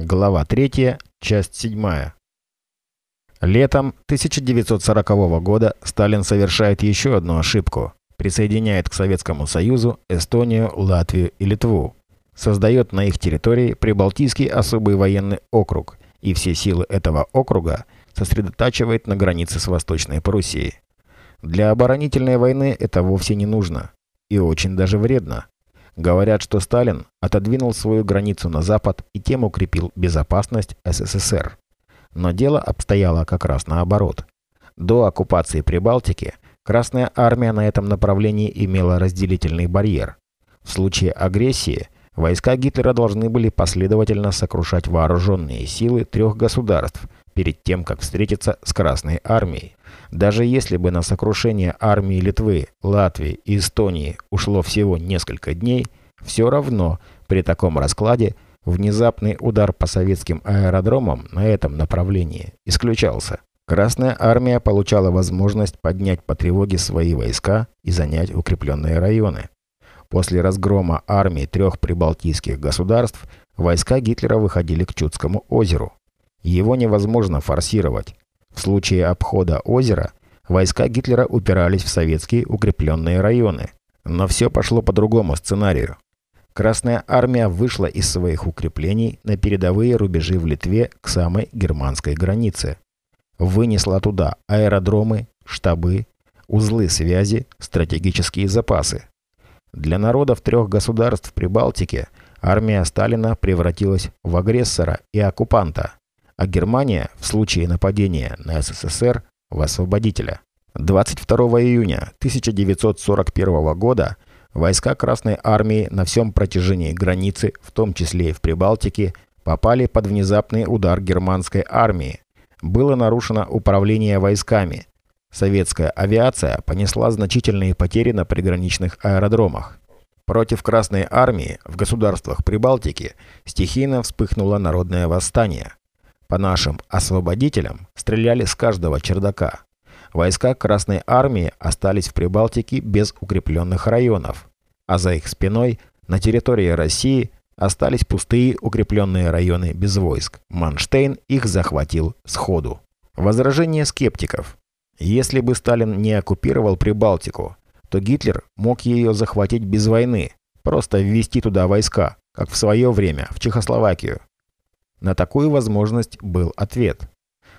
Глава 3, часть 7. Летом 1940 года Сталин совершает еще одну ошибку. Присоединяет к Советскому Союзу Эстонию, Латвию и Литву. Создает на их территории Прибалтийский особый военный округ. И все силы этого округа сосредотачивает на границе с Восточной Пруссией. Для оборонительной войны это вовсе не нужно. И очень даже вредно. Говорят, что Сталин отодвинул свою границу на запад и тем укрепил безопасность СССР. Но дело обстояло как раз наоборот. До оккупации Прибалтики Красная Армия на этом направлении имела разделительный барьер. В случае агрессии войска Гитлера должны были последовательно сокрушать вооруженные силы трех государств перед тем, как встретиться с Красной Армией. Даже если бы на сокрушение армии Литвы, Латвии и Эстонии ушло всего несколько дней, все равно при таком раскладе – Внезапный удар по советским аэродромам на этом направлении исключался. Красная армия получала возможность поднять по тревоге свои войска и занять укрепленные районы. После разгрома армии трех прибалтийских государств войска Гитлера выходили к Чудскому озеру. Его невозможно форсировать. В случае обхода озера войска Гитлера упирались в советские укрепленные районы. Но все пошло по другому сценарию. Красная армия вышла из своих укреплений на передовые рубежи в Литве к самой германской границе. Вынесла туда аэродромы, штабы, узлы связи, стратегические запасы. Для народов трех государств Прибалтики армия Сталина превратилась в агрессора и оккупанта, а Германия в случае нападения на СССР в освободителя. 22 июня 1941 года Войска Красной Армии на всем протяжении границы, в том числе и в Прибалтике, попали под внезапный удар германской армии. Было нарушено управление войсками. Советская авиация понесла значительные потери на приграничных аэродромах. Против Красной Армии в государствах Прибалтики стихийно вспыхнуло народное восстание. По нашим освободителям стреляли с каждого чердака. Войска Красной Армии остались в Прибалтике без укрепленных районов, а за их спиной на территории России остались пустые укрепленные районы без войск. Манштейн их захватил сходу. Возражение скептиков. Если бы Сталин не оккупировал Прибалтику, то Гитлер мог ее захватить без войны, просто ввести туда войска, как в свое время в Чехословакию. На такую возможность был ответ.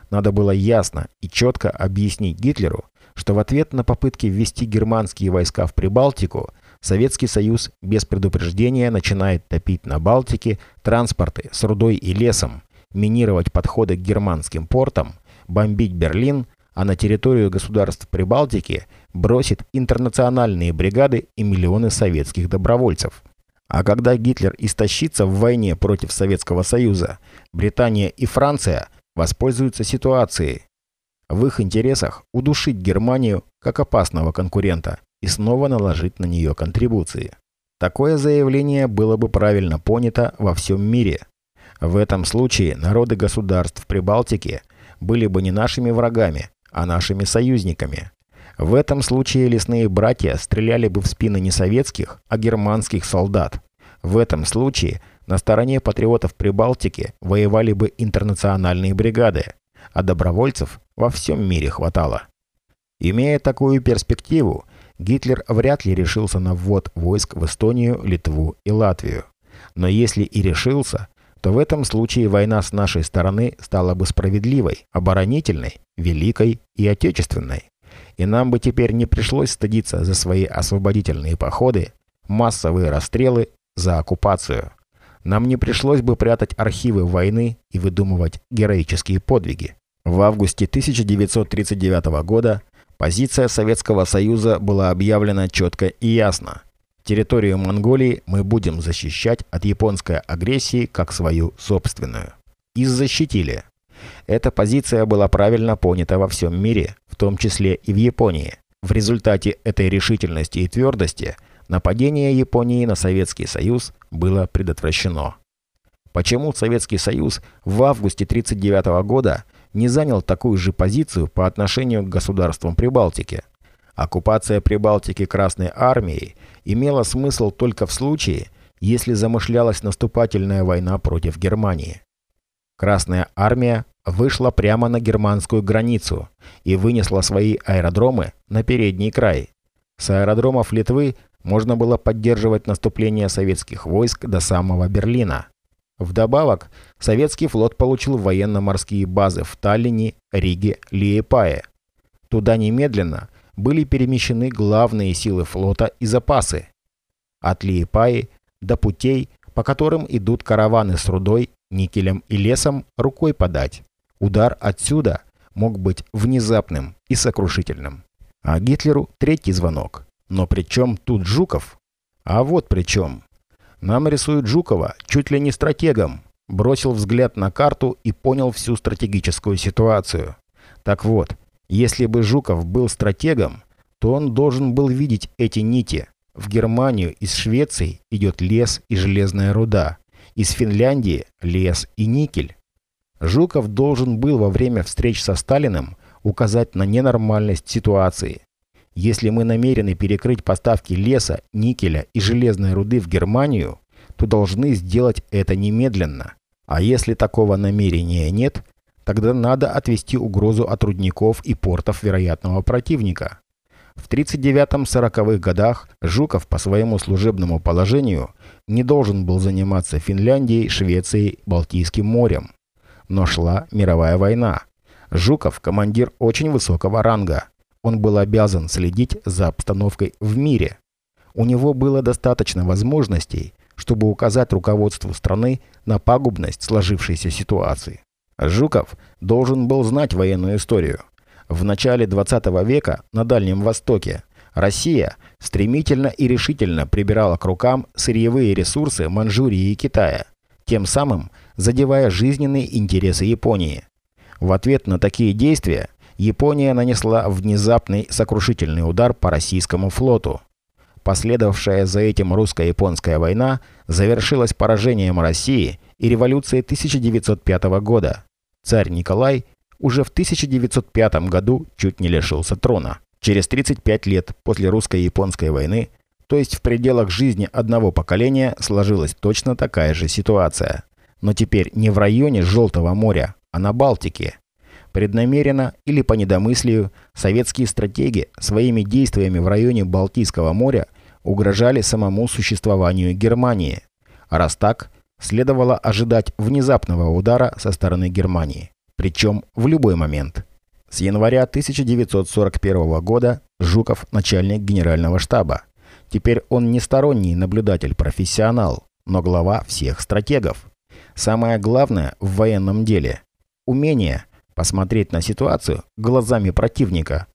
Надо было ясно и четко объяснить Гитлеру, что в ответ на попытки ввести германские войска в Прибалтику, Советский Союз без предупреждения начинает топить на Балтике транспорты с рудой и лесом, минировать подходы к германским портам, бомбить Берлин, а на территорию государств Прибалтики бросит интернациональные бригады и миллионы советских добровольцев. А когда Гитлер истощится в войне против Советского Союза, Британия и Франция – воспользуются ситуацией. В их интересах удушить Германию как опасного конкурента и снова наложить на нее контрибуции. Такое заявление было бы правильно понято во всем мире. В этом случае народы государств Прибалтики были бы не нашими врагами, а нашими союзниками. В этом случае лесные братья стреляли бы в спины не советских, а германских солдат. В этом случае на стороне патриотов Прибалтики воевали бы интернациональные бригады, а добровольцев во всем мире хватало. Имея такую перспективу, Гитлер вряд ли решился на ввод войск в Эстонию, Литву и Латвию. Но если и решился, то в этом случае война с нашей стороны стала бы справедливой, оборонительной, великой и отечественной. И нам бы теперь не пришлось стыдиться за свои освободительные походы, массовые расстрелы за оккупацию нам не пришлось бы прятать архивы войны и выдумывать героические подвиги. В августе 1939 года позиция Советского Союза была объявлена четко и ясно. Территорию Монголии мы будем защищать от японской агрессии как свою собственную. И защитили. Эта позиция была правильно понята во всем мире, в том числе и в Японии. В результате этой решительности и твердости – Нападение Японии на Советский Союз было предотвращено. Почему Советский Союз в августе 1939 года не занял такую же позицию по отношению к государствам Прибалтики? Оккупация Прибалтики Красной Армией имела смысл только в случае, если замышлялась наступательная война против Германии. Красная армия вышла прямо на германскую границу и вынесла свои аэродромы на передний край. С аэродромов Литвы можно было поддерживать наступление советских войск до самого Берлина. Вдобавок, советский флот получил военно-морские базы в Таллине, Риге, Лиепае. Туда немедленно были перемещены главные силы флота и запасы. От Лиепаи до путей, по которым идут караваны с рудой, никелем и лесом, рукой подать. Удар отсюда мог быть внезапным и сокрушительным. А Гитлеру третий звонок. Но при чем тут Жуков? А вот при чем. Нам рисуют Жукова чуть ли не стратегом. Бросил взгляд на карту и понял всю стратегическую ситуацию. Так вот, если бы Жуков был стратегом, то он должен был видеть эти нити. В Германию из Швеции идет лес и железная руда. Из Финляндии – лес и никель. Жуков должен был во время встреч со Сталиным указать на ненормальность ситуации. Если мы намерены перекрыть поставки леса, никеля и железной руды в Германию, то должны сделать это немедленно. А если такого намерения нет, тогда надо отвести угрозу от рудников и портов вероятного противника. В 39-40-х годах Жуков по своему служебному положению не должен был заниматься Финляндией, Швецией, Балтийским морем. Но шла мировая война. Жуков – командир очень высокого ранга. Он был обязан следить за обстановкой в мире. У него было достаточно возможностей, чтобы указать руководству страны на пагубность сложившейся ситуации. Жуков должен был знать военную историю. В начале 20 века на Дальнем Востоке Россия стремительно и решительно прибирала к рукам сырьевые ресурсы Манчжурии и Китая, тем самым задевая жизненные интересы Японии. В ответ на такие действия Япония нанесла внезапный сокрушительный удар по российскому флоту. Последовавшая за этим русско-японская война завершилась поражением России и революцией 1905 года. Царь Николай уже в 1905 году чуть не лишился трона. Через 35 лет после русско-японской войны, то есть в пределах жизни одного поколения, сложилась точно такая же ситуация. Но теперь не в районе Желтого моря, а на Балтике. Преднамеренно или по недомыслию советские стратеги своими действиями в районе Балтийского моря угрожали самому существованию Германии. А раз так, следовало ожидать внезапного удара со стороны Германии. Причем в любой момент. С января 1941 года Жуков – начальник генерального штаба. Теперь он не сторонний наблюдатель-профессионал, но глава всех стратегов. Самое главное в военном деле – умение посмотреть на ситуацию глазами противника.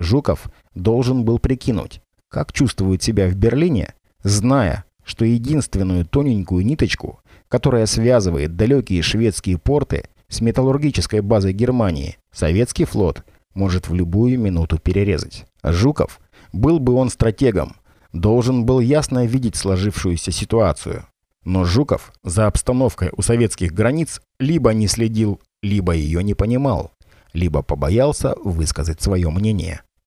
Жуков должен был прикинуть, как чувствует себя в Берлине, зная, что единственную тоненькую ниточку, которая связывает далекие шведские порты с металлургической базой Германии, советский флот может в любую минуту перерезать. Жуков, был бы он стратегом, должен был ясно видеть сложившуюся ситуацию. Но Жуков за обстановкой у советских границ либо не следил либо ее не понимал, либо побоялся высказать свое мнение.